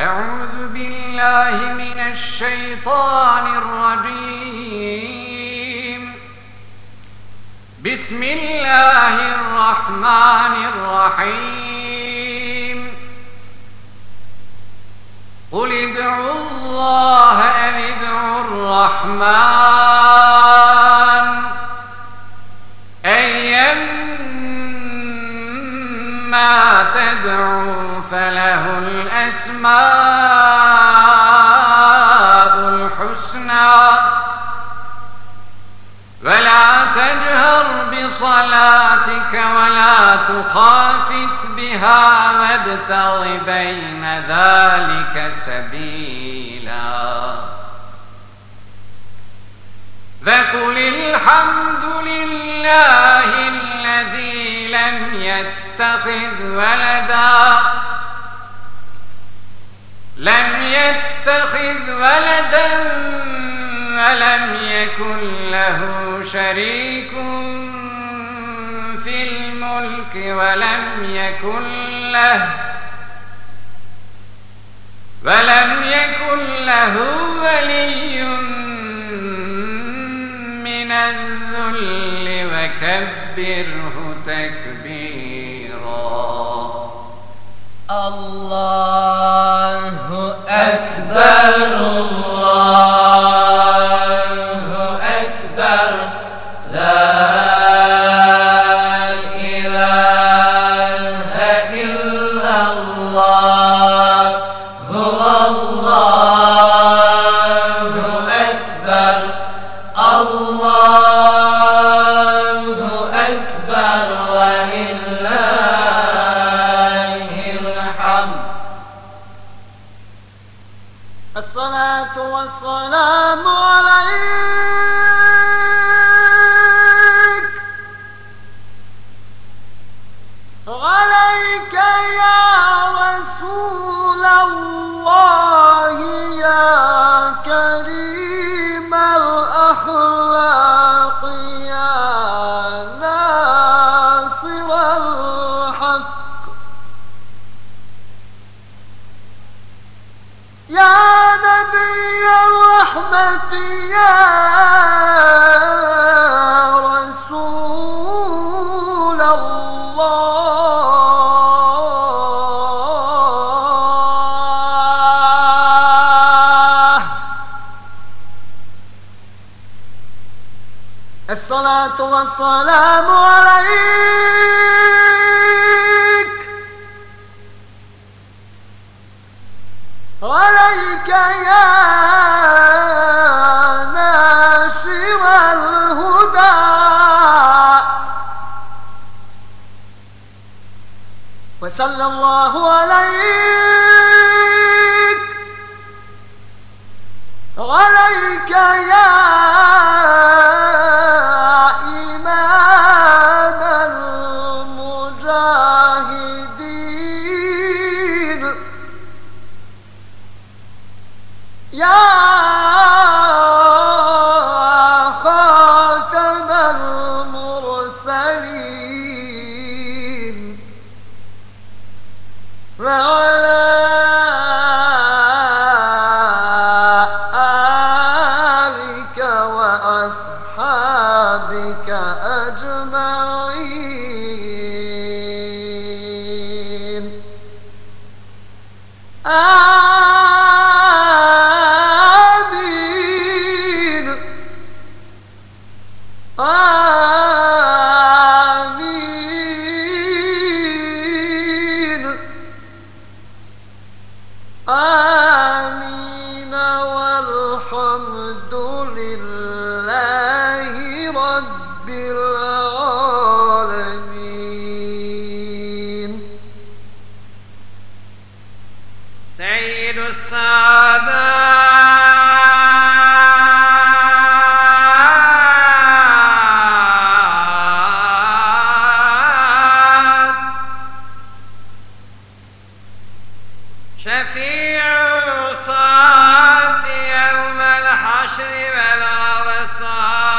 أعوذ بالله من الشيطان الرجيم. بسم الله الرحمن الرحيم. قل ادعوا الله أم ادعوا الرحمن. أيما تدعوا فله الأسماء الحسنى. ولا تجهر بصلاتك ولا تخافت بها وابتغ بين ذلك سبيلا. فقل الحمد لله الذي لم يتخذ ولدا. لم يتخذ ولدا ولم يكن له شريك في الملك ولم يكن له ولم يكن له ولي من الذل وكبره Allahu Ekber Allah. والسلام عليك. عليك يا ناشر الهدى. وصلى الله عليك. عليك يا شفيع العصاة يوم الحشر والعرصات.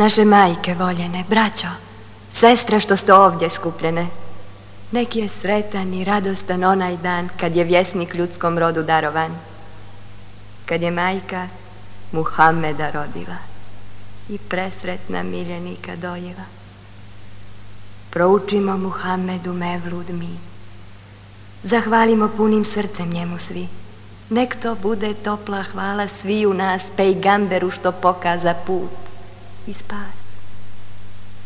Naše majke voljene, braćo, sestre što ste ovdje skupljene, neki je sretan i radostan onaj dan kad je vjesnik ljudskom rodu darovan, kad je majka Muhammeda rodila i presretna miljenika dojela. Proučimo Muhammedu mevlud mi, zahvalimo punim srcem njemu svi, Nek to bude topla hvala svi u nas pejgamberu što pokaza put i spas.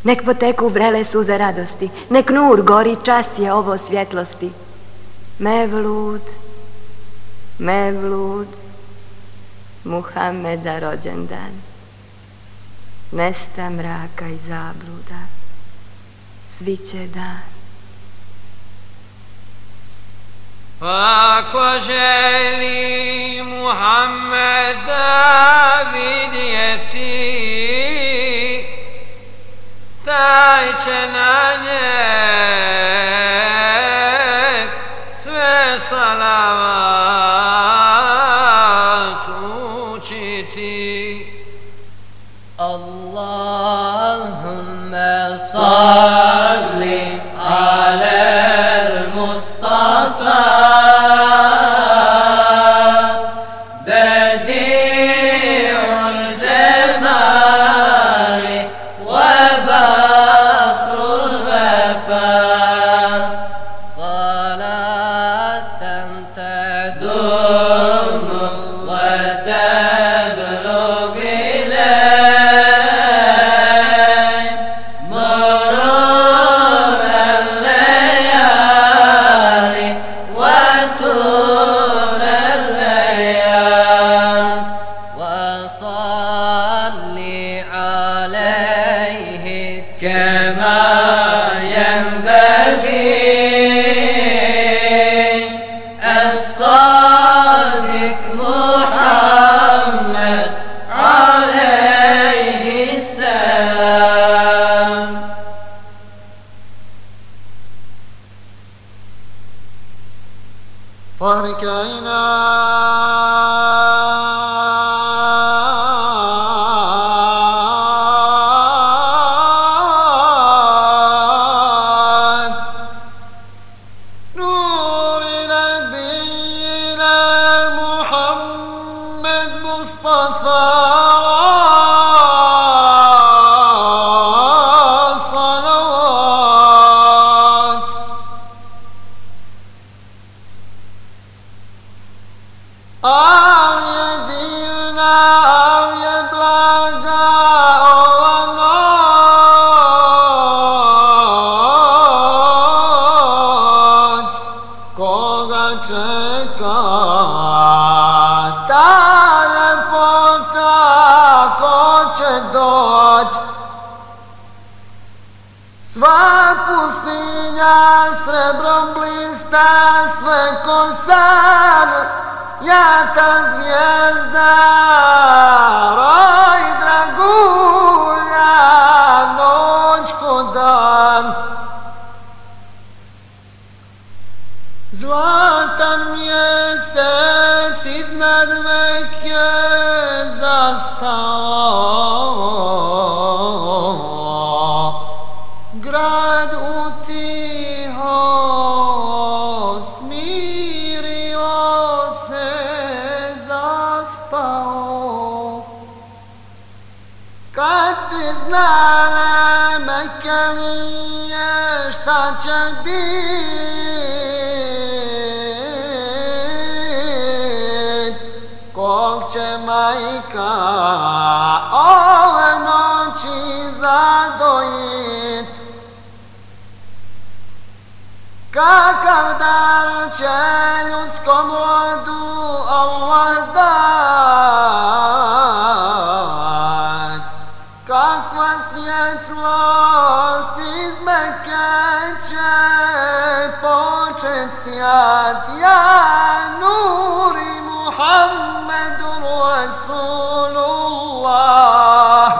Nek poteku vrele suze radosti, nek nur gori čas je ovo svjetlosti. Mevlud, Mevlud, Muhammeda rođendan. Nesta mraka i zabluda, svi će dan. Fako želi Muhammeda vidjeti, taj će na njeg sve salavat učiti. Allahümme salli كما Zlatan mjesec iznad Mekke zastao. Grad utiho smirio se zaspao. Kad bi znala Mekelije šta će bit majka ove noći zadojit. Kakav dar će ljudskom rodu Allah dat? Kakva svjetlost iz Mekke će počet sjat Ja nuri Muhammedu محمد رسول الله.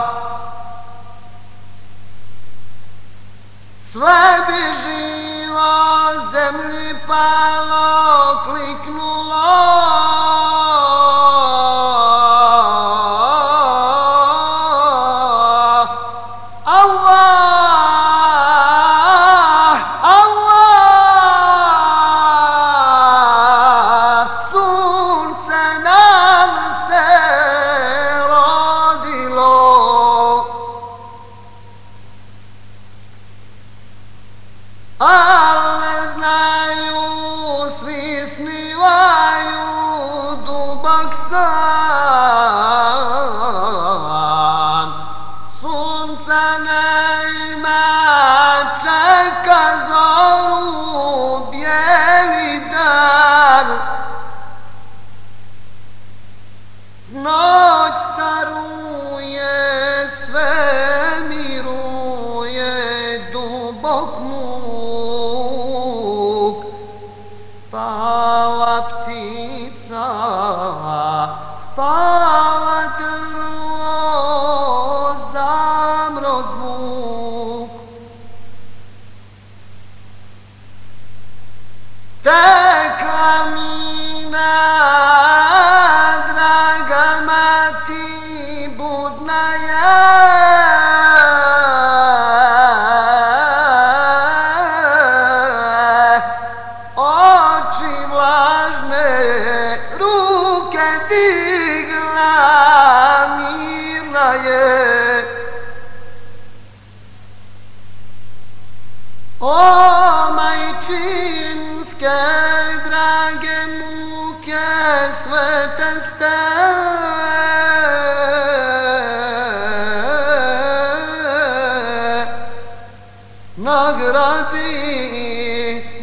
哦。Nagradi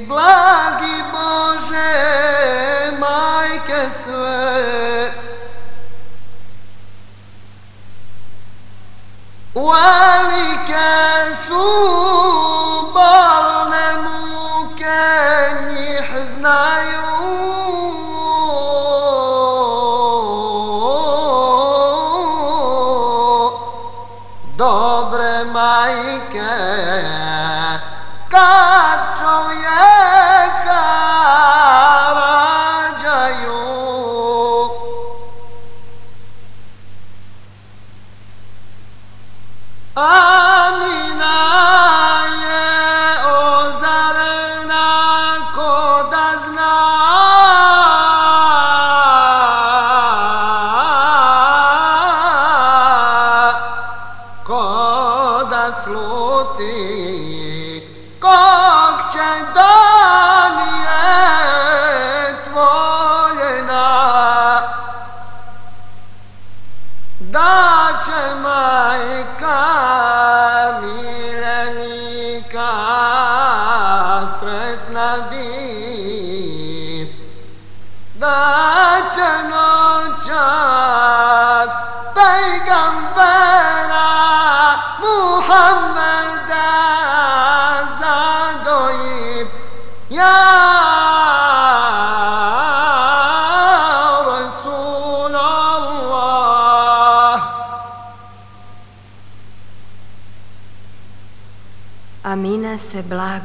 blagi Bože majke sve. Velike su Ah.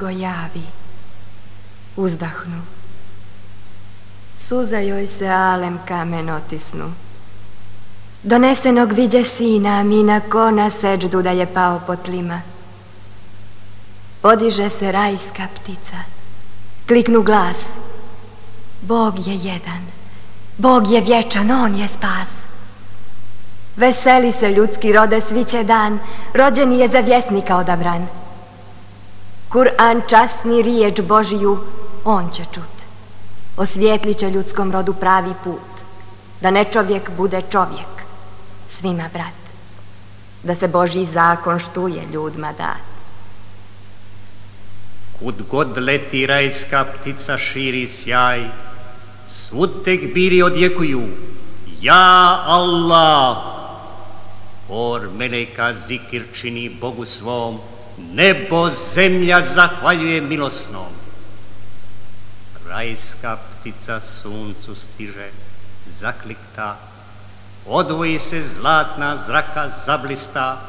Blago javi, uzdahnu. Suza joj se alem kamen otisnu. Donesenog viđe sina Amina ko na seđdu da je pao po tlima. Podiže se rajska ptica, kliknu glas. Bog je jedan, Bog je vječan, On je spas. Veseli se ljudski rode sviće dan, rođeni je za vjesnika odabran. Kur'an časni riječ Božiju, on će čut. Osvijetlit će ljudskom rodu pravi put. Da ne čovjek bude čovjek, svima brat. Da se Božji zakon štuje ljudima dat. Kud god leti rajska ptica širi sjaj, svud tekbiri odjekuju, ja Allah. Or meleka zikir čini Bogu svom, nebo zemlja zahvaljuje milosnom. Rajska ptica suncu stiže, zaklikta, odvoji se zlatna zraka zablista,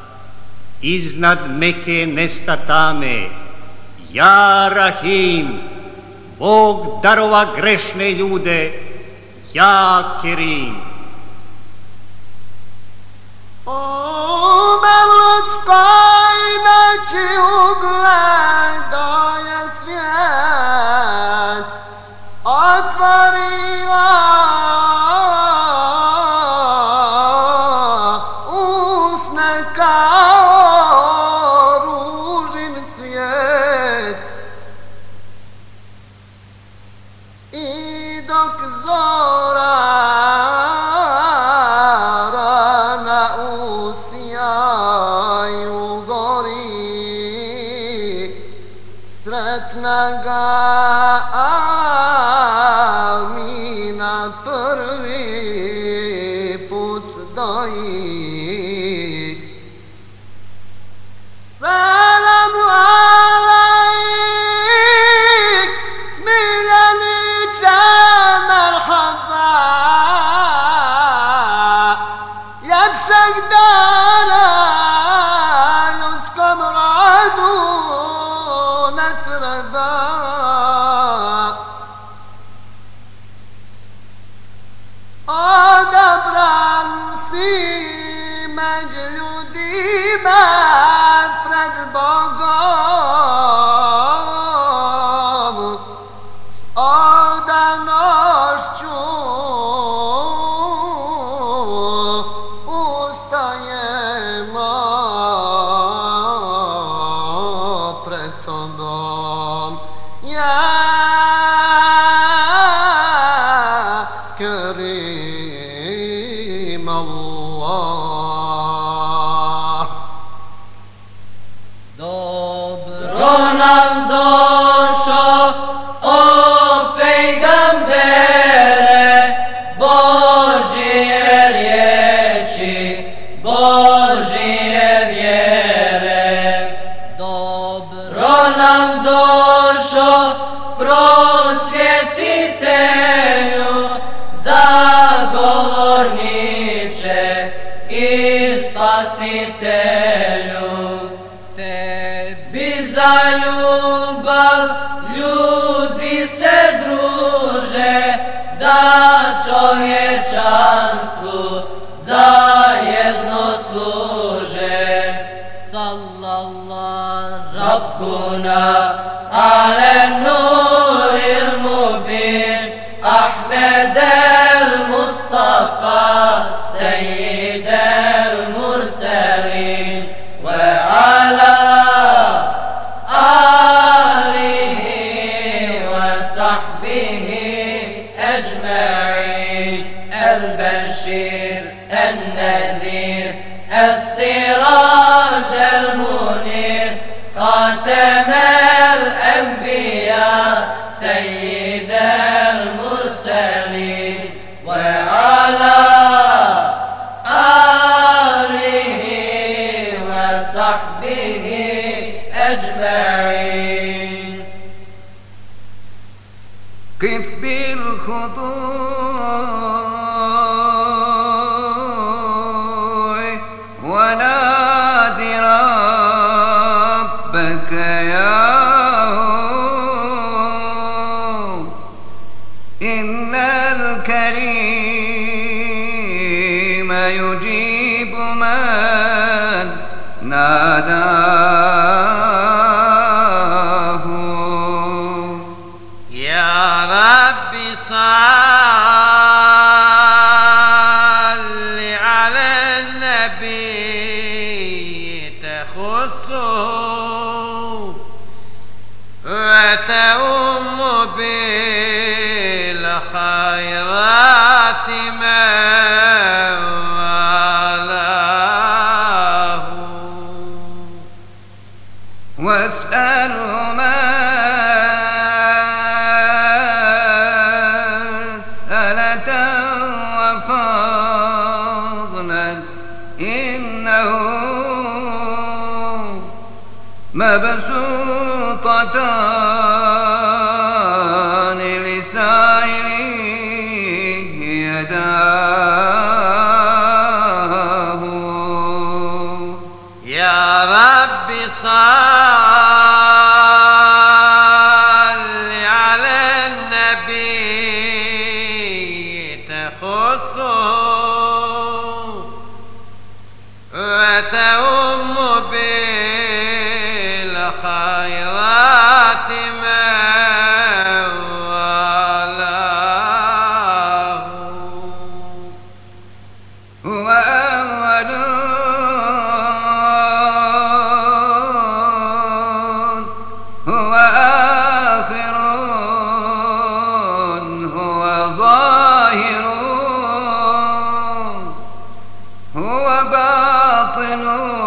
iznad meke nesta tame, ja Rahim, Bog darova grešne ljude, ja Kerim. U ciugla la părve put spasitelju Tebi za ljubav ljudi se druže Da čovječanstvu zajedno služe. Sallallahu Rabbuna Alemna غافلون